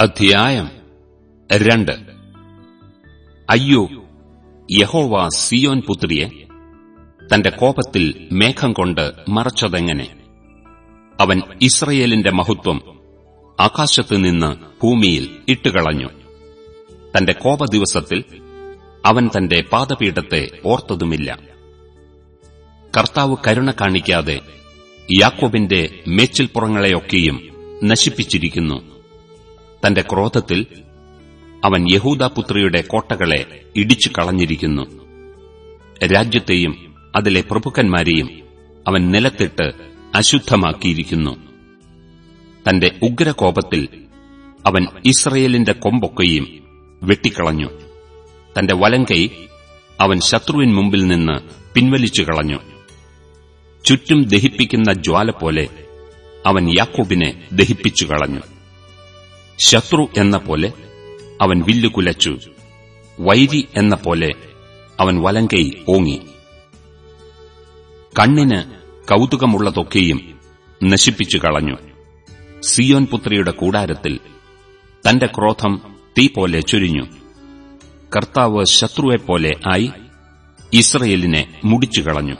അധ്യായം രണ്ട്. അയ്യോ യഹോവ സിയോൻ പുത്രിയെ തന്റെ കോപത്തിൽ മേഘം കൊണ്ട് മറച്ചതെങ്ങനെ? അവൻ ഇസ്രയേലിന്റെ മഹത്വം ആകാശത്ത് നിന്ന് ഭൂമിയിൽ ഇട്ടുകളഞ്ഞു. തന്റെ കോപദിവസത്തിൽ അവൻ തന്റെ പാദപീഠത്തെ ഓർത്തതുമില്ല. കർത്താവ് കരുണ കാണിക്കാതെ യാക്കോബിന്റെ മേച്ചിൽപ്പുറങ്ങളെയൊക്കെയും നശിപ്പിച്ചിരിക്കുന്നു. തന്റെ ക്രോധത്തിൽ അവൻ യഹൂദാപുത്രിയുടെ കോട്ടകളെ ഇടിച്ചു കളഞ്ഞിരിക്കുന്നു. രാജ്യത്തെയും അതിലെ പ്രഭുക്കന്മാരെയും അവൻ നിലത്തിട്ട് അശുദ്ധമാക്കിയിരിക്കുന്നു. തന്റെ ഉഗ്രകോപത്തിൽ അവൻ ഇസ്രയേലിന്റെ കൊമ്പൊക്കെയും വെട്ടിക്കളഞ്ഞു. തന്റെ വലങ്കൈ അവൻ ശത്രുവിൻ മുമ്പിൽ നിന്ന് പിൻവലിച്ചു കളഞ്ഞു. ചുറ്റും ദഹിപ്പിക്കുന്ന ജ്വാല പോലെ അവൻ യാക്കോബിനെ ദഹിപ്പിച്ചു കളഞ്ഞു. ശത്രു എന്ന പോലെ അവൻ വില്ലു കുലച്ചു. വൈരി എന്ന പോലെ അവൻ വലങ്കൈ ഓങ്ങി. കണ്ണിന് കൗതുകമുള്ളതൊക്കെയും നശിപ്പിച്ചു കളഞ്ഞു. സിയോൻ പുത്രിയുടെ കൂടാരത്തിൽ തന്റെ ക്രോധം തീ പോലെ ചൊരിഞ്ഞു. കർത്താവ് ശത്രുവെപ്പോലെ ആയി ഇസ്രയേലിനെ മുടിച്ചു കളഞ്ഞു.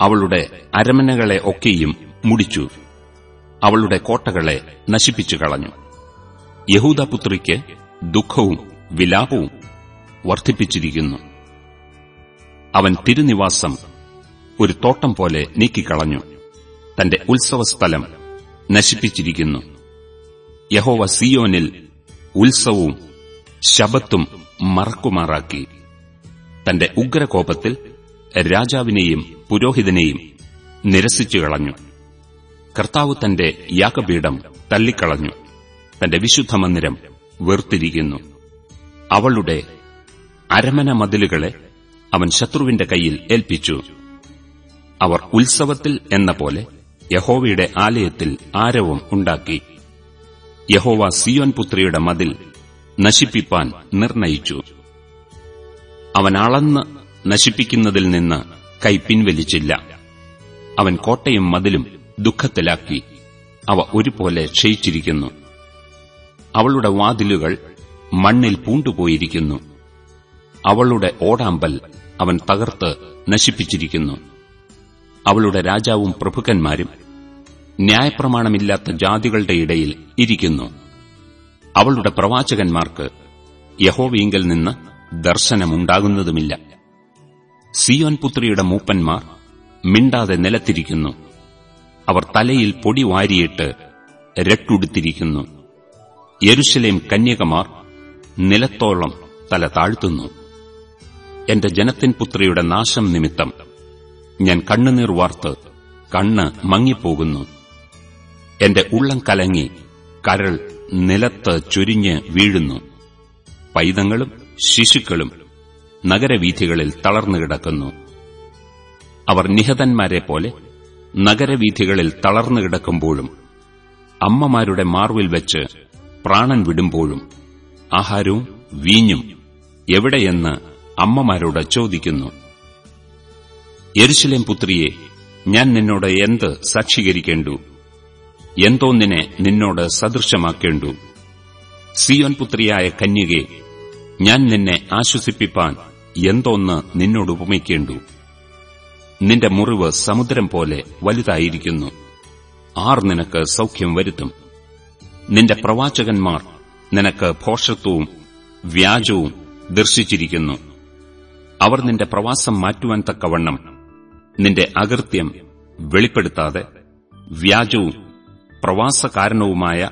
അവളുടെ അരമനകളെ ഒക്കെയും മുടിച്ചു. അവളുടെ കോട്ടകളെ നശിപ്പിച്ചു കളഞ്ഞു. യഹൂദപുത്രിക്ക് ദുഃഖവും വിലാപവും വർദ്ധിപ്പിച്ചിരിക്കുന്നു. അവൻ തിരുനിവാസം ഒരു തോട്ടം പോലെ നീക്കിക്കളഞ്ഞു. തന്റെ ഉത്സവസ്ഥലം നശിപ്പിച്ചിരിക്കുന്നു. യഹോവ സിയോനിൽ ഉത്സവവും ശബത്തും മറക്കുമാറാക്കി. തന്റെ ഉഗ്രകോപത്തിൽ രാജാവിനെയും പുരോഹിതനെയും നിരസിച്ചു കളഞ്ഞു കർത്താവ് തന്റെ യാഗപീഠം തള്ളിക്കളഞ്ഞു. തന്റെ വിശുദ്ധ മന്ദിരം വെറുത്തിരിക്കുന്നു അവളുടെ അരമന മതിലുകളെ അവൻ ശത്രുവിന്റെ കയ്യിൽ ഏൽപ്പിച്ചു. അവർ ഉത്സവത്തിൽ എന്ന പോലെ യഹോവയുടെ ആലയത്തിൽ ആരവം ഉണ്ടാക്കി. യഹോവ സിയോൻ പുത്രിയുടെ മതിൽ നശിപ്പിപ്പാൻ നിർണയിച്ചു. അവൻ അളന്ന് നശിപ്പിക്കുന്നതിൽ നിന്ന് കൈ പിൻവലിച്ചില്ല. അവൻ കോട്ടയും മതിലും ദുഃഖത്തിലാക്കി. അവ ഒരുപോലെ ക്ഷയിച്ചിരിക്കുന്നു. അവളുടെ വാതിലുകൾ മണ്ണിൽ പൂണ്ടുപോയിരിക്കുന്നു. അവളുടെ ഓടാമ്പൽ അവൻ തകർത്ത് നശിപ്പിച്ചിരിക്കുന്നു. അവളുടെ രാജാവും പ്രഭുക്കന്മാരും ന്യായപ്രമാണമില്ലാത്ത ജാതികളുടെ ഇടയിൽ ഇരിക്കുന്നു. അവളുടെ പ്രവാചകന്മാർക്ക് യഹോവീങ്കൽ നിന്ന് ദർശനമുണ്ടാകുന്നതുമില്ല. സിയോൻ പുത്രിയുടെ മൂപ്പന്മാർ മിണ്ടാതെ നിലത്തിരിക്കുന്നു. അവർ തലയിൽ പൊടി വാരിയിട്ട് രട്ടുടുത്തിരിക്കുന്നു. യെരുശലേം കന്യകമാർ നിലത്തോളം തല താഴ്ത്തുന്നു. എന്റെ ജനത്തിൻ പുത്രിയുടെ നാശം നിമിത്തം ഞാൻ കണ്ണുനീർ വാർത്ത് കണ്ണ് മങ്ങിപ്പോകുന്നു. എന്റെ ഉള്ളം കലങ്ങി കരൾ നിലത്ത് ചൊരിഞ്ഞ് വീഴുന്നു. പൈതങ്ങളും ശിശുക്കളും നഗരവീഥികളിൽ തളർന്നു കിടക്കുന്നു. അവർ നിഹതന്മാരെ പോലെ നഗരവീഥികളിൽ തളർന്നു കിടക്കുമ്പോഴും അമ്മമാരുടെ മാർവിൽ വെച്ച് പ്രാണൻ വിടുമ്പോഴും ആഹാരവും വീഞ്ഞും എവിടെയെന്ന് അമ്മമാരോട് ചോദിക്കുന്നു. യെരുശലേം പുത്രിയെ ഞാൻ നിന്നോട് എന്ത് സാക്ഷീകരിക്കേണ്ടു? എന്തോന്നിനെ നിന്നോട് സദൃശമാക്കേണ്ടു? സിയോൻ പുത്രിയായ കന്യകെ ഞാൻ നിന്നെ ആശ്വസിപ്പിപ്പാൻ എന്തോന്ന് നിന്നോട് ഉപമിക്കേണ്ടു? നിന്റെ മുറിവ് സമുദ്രം പോലെ വലുതായിരിക്കുന്നു. ആർ നിനക്ക് സൗഖ്യം വരുത്തും? നിന്റെ പ്രവാചകന്മാർ നിനക്ക് ഭോഷത്വവും വ്യാജവും ദർശിച്ചിരിക്കുന്നു. അവർ നിന്റെ പ്രവാസം മാറ്റുവാൻ തക്കവണ്ണം നിന്റെ അകൃത്യം വെളിപ്പെടുത്താതെ വ്യാജവും പ്രവാസകാരണവുമായ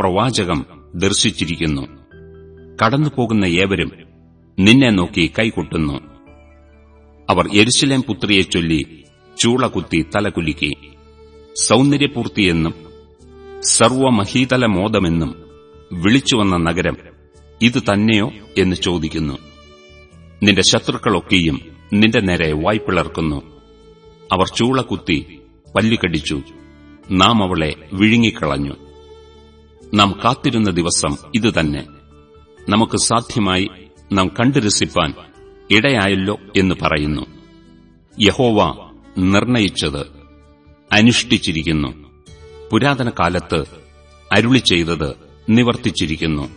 പ്രവാചകം ദർശിച്ചിരിക്കുന്നു. കടന്നുപോകുന്ന ഏവരും നിന്നെ നോക്കി കൈകൊട്ടുന്നു. അവർ എരിശിലേം പുത്രിയെ ചൊല്ലി ചൂളകുത്തി തലകുലുക്കി. സൗന്ദര്യപൂർത്തിയെന്നും സർവമഹീതല മോദമെന്നും വിളിച്ചുവന്ന നഗരം ഇത് തന്നെയോ എന്ന് ചോദിക്കുന്നു. നിന്റെ ശത്രുക്കളൊക്കെയും നിന്റെ നേരെ വായ്പിളർക്കുന്നു. അവർ ചൂളകുത്തി പല്ലുകടിച്ചു. നാം അവളെ വിഴുങ്ങിക്കളഞ്ഞു. നാം കാത്തിരുന്ന ദിവസം ഇതുതന്നെ നമുക്ക് സാധ്യമായി നാം കണ്ടുരസിപ്പാൻ ഇടയായല്ലോ എന്ന് പറയുന്നു. യഹോവ നിർണയിച്ചത് അനുഷ്ഠിച്ചിരിക്കുന്നു. പുരാതന കാലത്ത് അരുളി ചെയ്തത് നിവർത്തിച്ചിരിക്കുന്നു.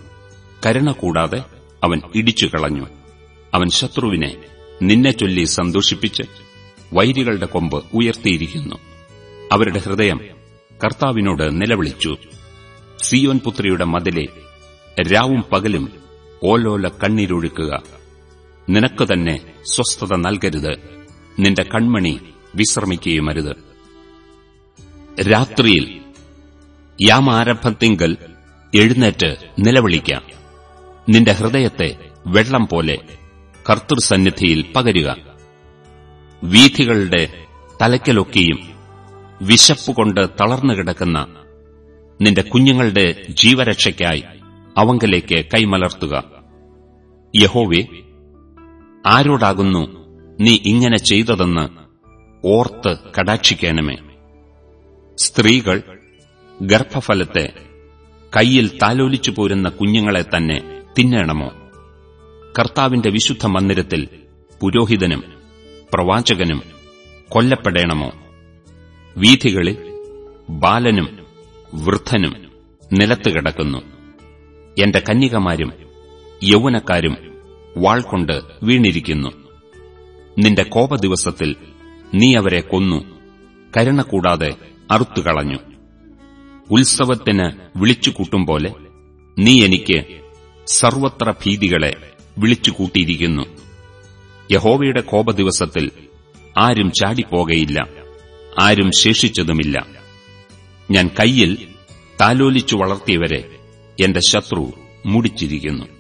കരുണ കൂടാതെ അവൻ ഇടിച്ചു കളഞ്ഞു അവൻ ശത്രുവിനെ നിന്നെ ചൊല്ലി സന്തോഷിപ്പിച്ച് വൈരികളുടെ കൊമ്പ് ഉയർത്തിയിരിക്കുന്നു. അവരുടെ ഹൃദയം കർത്താവിനോട് നിലവിളിച്ചു. സിയോൻ പുത്രിയുടെ മതിലെ രാവും പകലും ഓലോല കണ്ണീരൊഴുക്കുക. നിനക്ക് തന്നെ സ്വസ്ഥത നൽകരുത്. നിന്റെ കൺമണി വിശ്രമിക്കുകയുമരുത്. രാത്രിയിൽ യാമാരംഭത്തിങ്കൽ എഴുന്നേറ്റ് നിലവിളിക്കാം. നിന്റെ ഹൃദയത്തെ വെള്ളം പോലെ കർത്തൃസന്നിധിയിൽ പകരുക. വീഥികളുടെ തലയ്ക്കലൊക്കെയും വിശപ്പുകൊണ്ട് തളർന്നു കിടക്കുന്ന നിന്റെ കുഞ്ഞുങ്ങളുടെ ജീവരക്ഷയ്ക്കായി അവങ്കലേക്ക് കൈമലർത്തുക. യഹോവെ ആരോടാകുന്നു നീ ഇങ്ങനെ ചെയ്തതെന്ന് ഓർത്ത് കടാക്ഷിക്കാനുമേ സ്ത്രീകൾ ഗർഭഫലത്തെ കയ്യിൽ താലോലിച്ചു പോരുന്ന കുഞ്ഞുങ്ങളെ തന്നെ തിന്നേണമോ? കർത്താവിന്റെ വിശുദ്ധ മന്ദിരത്തിൽ പുരോഹിതനും പ്രവാചകനും കൊല്ലപ്പെടേണമോ? വീഥികളിൽ ബാലനും വൃദ്ധനും നിലത്ത് കിടക്കുന്നു. എന്റെ കന്യകമാരും യൗവനക്കാരും വാൾകൊണ്ട് വീണിരിക്കുന്നു. നിന്റെ കോപദിവസത്തിൽ നീ അവരെ കൊന്നു. കരുണ കൂടാതെ അറുത്തുകളഞ്ഞു. ഉത്സവത്തിന് വിളിച്ചുകൂട്ടുംപോലെ നീ എനിക്ക് സർവത്ര ഭീതികളെ വിളിച്ചുകൂട്ടിയിരിക്കുന്നു. യഹോവയുടെ കോപദിവസത്തിൽ ആരും ചാടിപ്പോകയില്ല ആരും ശേഷിച്ചതുമില്ല. ഞാൻ കയ്യിൽ താലോലിച്ചു വളർത്തിയവരെ എന്റെ ശത്രു മുടിച്ചിരിക്കുന്നു.